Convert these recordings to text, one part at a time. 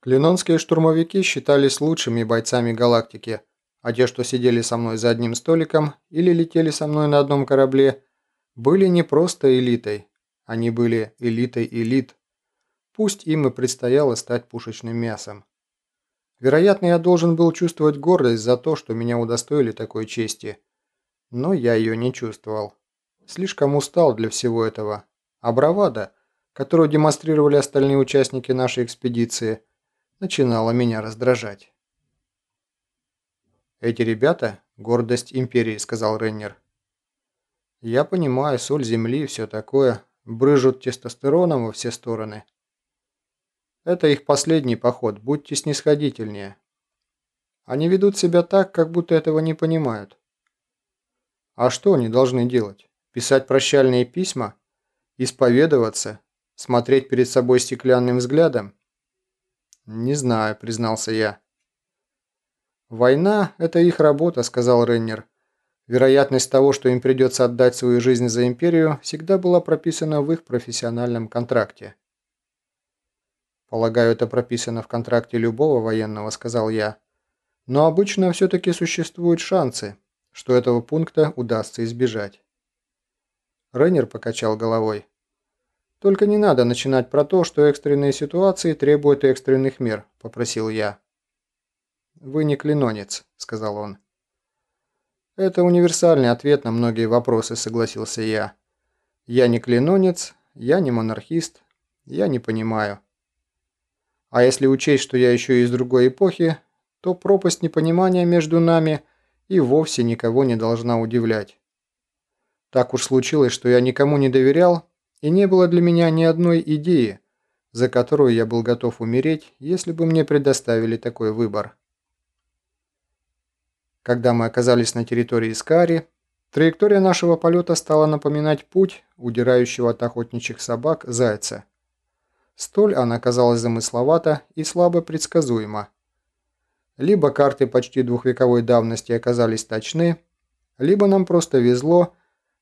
Клинонские штурмовики считались лучшими бойцами галактики, а те, что сидели со мной за одним столиком или летели со мной на одном корабле, были не просто элитой, они были элитой элит. Пусть им и предстояло стать пушечным мясом. Вероятно, я должен был чувствовать гордость за то, что меня удостоили такой чести. Но я ее не чувствовал. Слишком устал для всего этого. А бравада, которую демонстрировали остальные участники нашей экспедиции, начинала меня раздражать. «Эти ребята – гордость Империи», – сказал Реннер. «Я понимаю, соль земли и все такое, брыжут тестостероном во все стороны. Это их последний поход, будьте снисходительнее. Они ведут себя так, как будто этого не понимают. А что они должны делать? Писать прощальные письма? Исповедоваться? Смотреть перед собой стеклянным взглядом? Не знаю, признался я. «Война – это их работа», – сказал Реннер. Вероятность того, что им придется отдать свою жизнь за империю, всегда была прописана в их профессиональном контракте. «Полагаю, это прописано в контракте любого военного», – сказал я. «Но обычно все-таки существуют шансы, что этого пункта удастся избежать». Рейнер покачал головой. «Только не надо начинать про то, что экстренные ситуации требуют экстренных мер», – попросил я. «Вы не клинонец», – сказал он. «Это универсальный ответ на многие вопросы», – согласился я. «Я не клинонец, я не монархист, я не понимаю». А если учесть, что я еще из другой эпохи, то пропасть непонимания между нами и вовсе никого не должна удивлять. Так уж случилось, что я никому не доверял, и не было для меня ни одной идеи, за которую я был готов умереть, если бы мне предоставили такой выбор. Когда мы оказались на территории Скари, траектория нашего полета стала напоминать путь удирающего от охотничьих собак зайца – Столь она казалась замысловата и слабо предсказуема. Либо карты почти двухвековой давности оказались точны, либо нам просто везло,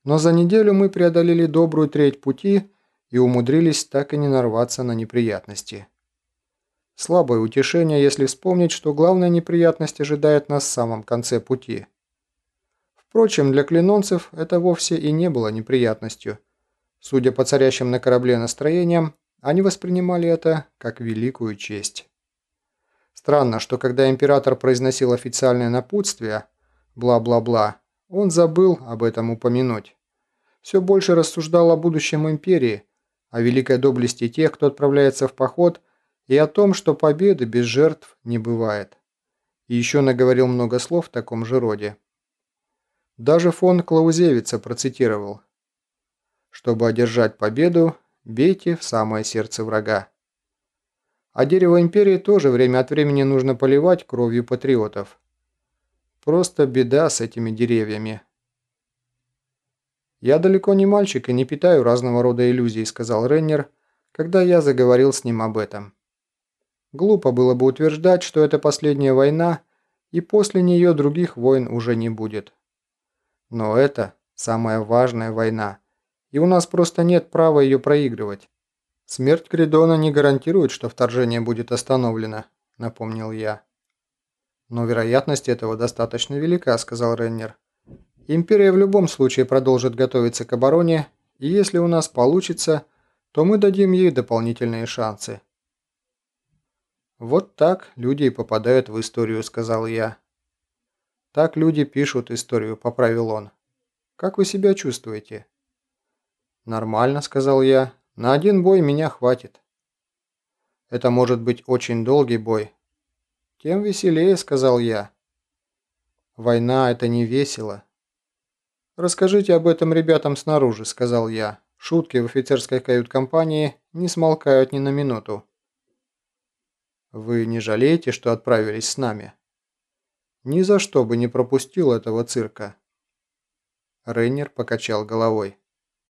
но за неделю мы преодолели добрую треть пути и умудрились так и не нарваться на неприятности. Слабое утешение, если вспомнить, что главная неприятность ожидает нас в самом конце пути. Впрочем, для клинонцев это вовсе и не было неприятностью. Судя по царящим на корабле настроениям, они воспринимали это как великую честь. Странно, что когда император произносил официальное напутствие, бла-бла-бла, он забыл об этом упомянуть. Все больше рассуждал о будущем империи, о великой доблести тех, кто отправляется в поход, и о том, что победы без жертв не бывает. И еще наговорил много слов в таком же роде. Даже фон Клаузевица процитировал. Чтобы одержать победу, Бейте в самое сердце врага. А дерево империи тоже время от времени нужно поливать кровью патриотов. Просто беда с этими деревьями. «Я далеко не мальчик и не питаю разного рода иллюзий», — сказал Реннер, когда я заговорил с ним об этом. Глупо было бы утверждать, что это последняя война, и после нее других войн уже не будет. Но это самая важная война, и у нас просто нет права ее проигрывать. Смерть Кридона не гарантирует, что вторжение будет остановлено, напомнил я. Но вероятность этого достаточно велика, сказал Реннер. Империя в любом случае продолжит готовиться к обороне, и если у нас получится, то мы дадим ей дополнительные шансы. «Вот так люди и попадают в историю», — сказал я. «Так люди пишут историю», — поправил он. «Как вы себя чувствуете?» «Нормально», — сказал я. «На один бой меня хватит». «Это может быть очень долгий бой». «Тем веселее», — сказал я. «Война — это не весело». «Расскажите об этом ребятам снаружи», — сказал я. «Шутки в офицерской кают-компании не смолкают ни на минуту». «Вы не жалеете, что отправились с нами?» «Ни за что бы не пропустил этого цирка». Рейнер покачал головой.